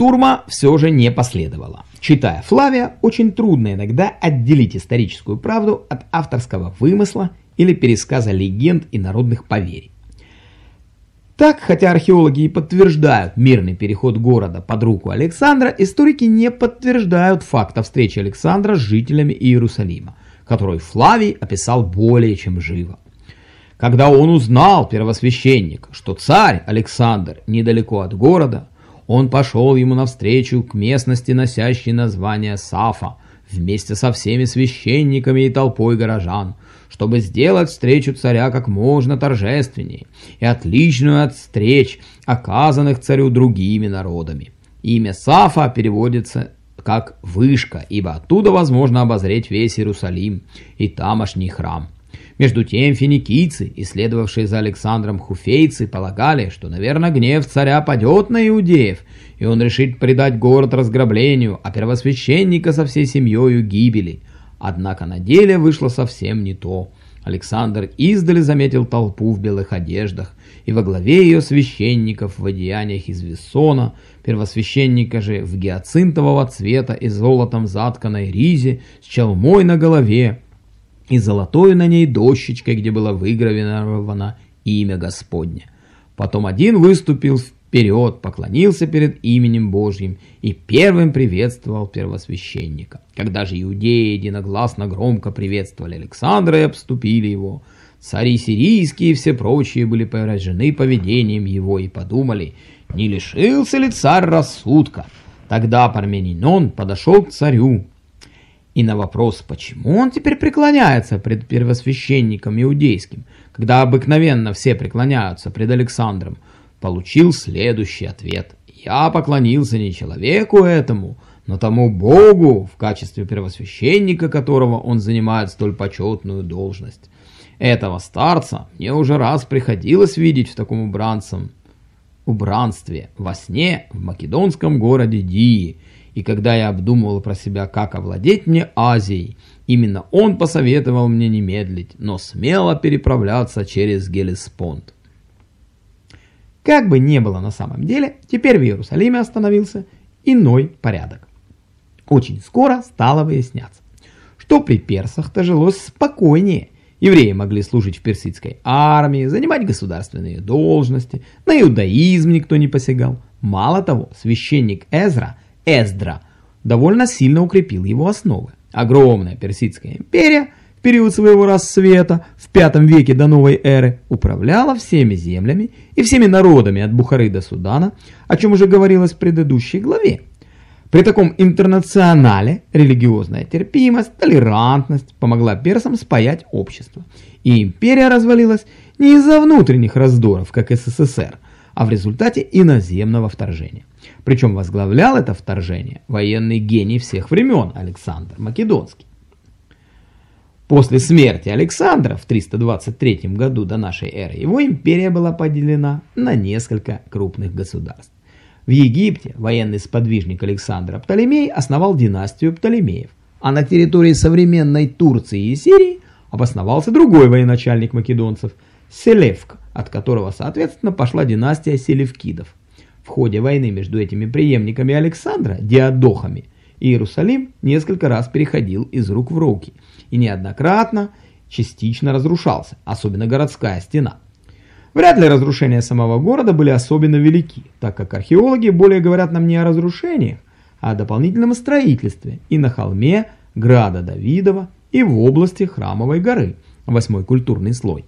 штурма все же не последовало. Читая Флавия, очень трудно иногда отделить историческую правду от авторского вымысла или пересказа легенд и народных поверий. Так, хотя археологи и подтверждают мирный переход города под руку Александра, историки не подтверждают факта встречи Александра с жителями Иерусалима, которую Флавий описал более чем живо. Когда он узнал, первосвященник, что царь Александр недалеко от города, он пошел ему навстречу к местности, носящей название Сафа, вместе со всеми священниками и толпой горожан, чтобы сделать встречу царя как можно торжественнее и отличную от встреч, оказанных царю другими народами. Имя Сафа переводится как «вышка», ибо оттуда возможно обозреть весь Иерусалим и тамошний храм. Между тем финикийцы, исследовавшие за Александром хуфейцы, полагали, что, наверное, гнев царя падет на иудеев, и он решит предать город разграблению, а первосвященника со всей семьей гибели. Однако на деле вышло совсем не то. Александр издали заметил толпу в белых одеждах, и во главе ее священников в одеяниях из вессона, первосвященника же в гиацинтового цвета и золотом затканной ризе с челмой на голове, и золотой на ней дощечкой, где было выгравировано имя Господне. Потом один выступил вперед, поклонился перед именем Божьим и первым приветствовал первосвященника. Когда же иудеи единогласно громко приветствовали Александра и обступили его, цари сирийские и все прочие были поражены поведением его и подумали, не лишился ли царь рассудка. Тогда Парменинон подошел к царю и на вопрос, почему он теперь преклоняется пред первосвященником иудейским, когда обыкновенно все преклоняются пред Александром, получил следующий ответ. «Я поклонился не человеку этому, но тому Богу, в качестве первосвященника которого он занимает столь почетную должность. Этого старца мне уже раз приходилось видеть в таком убранцем, убранстве во сне в македонском городе Дии, и когда я обдумывал про себя, как овладеть мне Азией, именно он посоветовал мне не медлить, но смело переправляться через Гелеспонд. Как бы не было на самом деле, теперь в Иерусалиме остановился иной порядок. Очень скоро стало выясняться, что при персах-то жилось спокойнее. Евреи могли служить в персидской армии, занимать государственные должности, на иудаизм никто не посягал. Мало того, священник Эзра – Эздра довольно сильно укрепил его основы. Огромная Персидская империя в период своего расцвета в V веке до новой эры управляла всеми землями и всеми народами от Бухары до Судана, о чем уже говорилось в предыдущей главе. При таком интернационале религиозная терпимость, толерантность помогла персам спаять общество. И империя развалилась не из-за внутренних раздоров, как СССР, а в результате иноземного вторжения. Причем возглавлял это вторжение военный гений всех времен Александр Македонский. После смерти Александра в 323 году до нашей эры его империя была поделена на несколько крупных государств. В Египте военный сподвижник Александра Птолемей основал династию Птолемеев, а на территории современной Турции и Сирии обосновался другой военачальник македонцев – Селевк, от которого, соответственно, пошла династия Селевкидов. В ходе войны между этими преемниками Александра, диадохами, Иерусалим несколько раз переходил из рук в руки и неоднократно частично разрушался, особенно городская стена. Вряд ли разрушения самого города были особенно велики, так как археологи более говорят нам не о разрушениях, а о дополнительном строительстве и на холме Града Давидова, и в области Храмовой горы, восьмой культурный слой.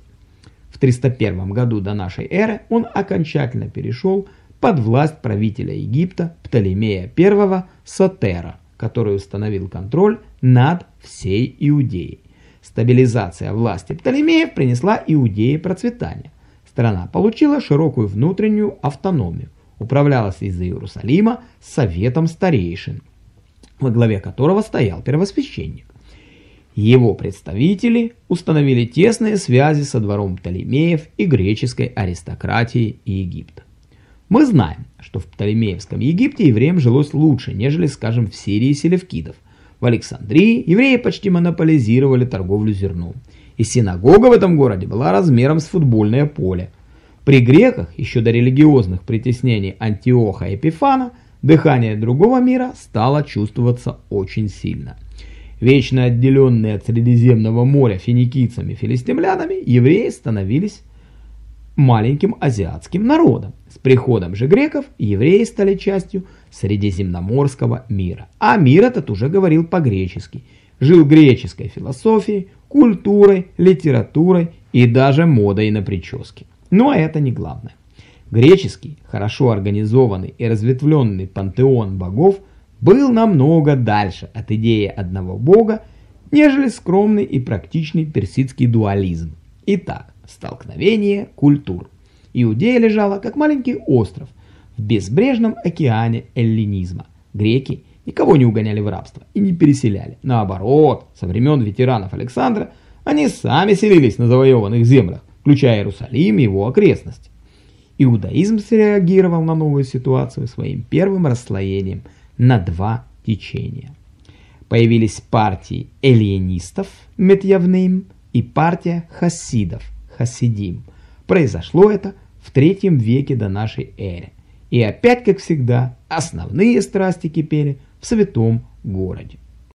В 301 году до нашей эры он окончательно перешел под власть правителя Египта Птолемея I Сотера, который установил контроль над всей Иудеей. Стабилизация власти Птолемеев принесла Иудее процветание. Страна получила широкую внутреннюю автономию, управлялась из Иерусалима советом старейшин, во главе которого стоял первосвященник. Его представители установили тесные связи со двором Птолемеев и греческой аристократией Египта. Мы знаем, что в Птолемеевском Египте евреям жилось лучше, нежели, скажем, в Сирии селевкидов. В Александрии евреи почти монополизировали торговлю зерном. И синагога в этом городе была размером с футбольное поле. При греках, еще до религиозных притеснений Антиоха Эпифана, дыхание другого мира стало чувствоваться очень сильно. Вечно отделенные от Средиземного моря финикийцами-филистимлянами, евреи становились маленьким азиатским народом. С приходом же греков евреи стали частью Средиземноморского мира. А мир этот уже говорил по-гречески, жил греческой философией, культурой, литературой и даже модой на прически. Но это не главное. Греческий, хорошо организованный и разветвленный пантеон богов был намного дальше от идеи одного бога, нежели скромный и практичный персидский дуализм. Итак, столкновение культур. Иудея лежала как маленький остров в безбрежном океане эллинизма. Греки никого не угоняли в рабство и не переселяли. Наоборот, со времен ветеранов Александра они сами селились на завоеванных землях, включая Иерусалим и его окрестности. Иудаизм среагировал на новую ситуацию своим первым расслоением на два течения. Появились партии эллинистов, Метьявным, и партия хасидов, Хасидим. Произошло это в третьем веке до нашей эры. И опять, как всегда, основные страсти кипели в святом городе.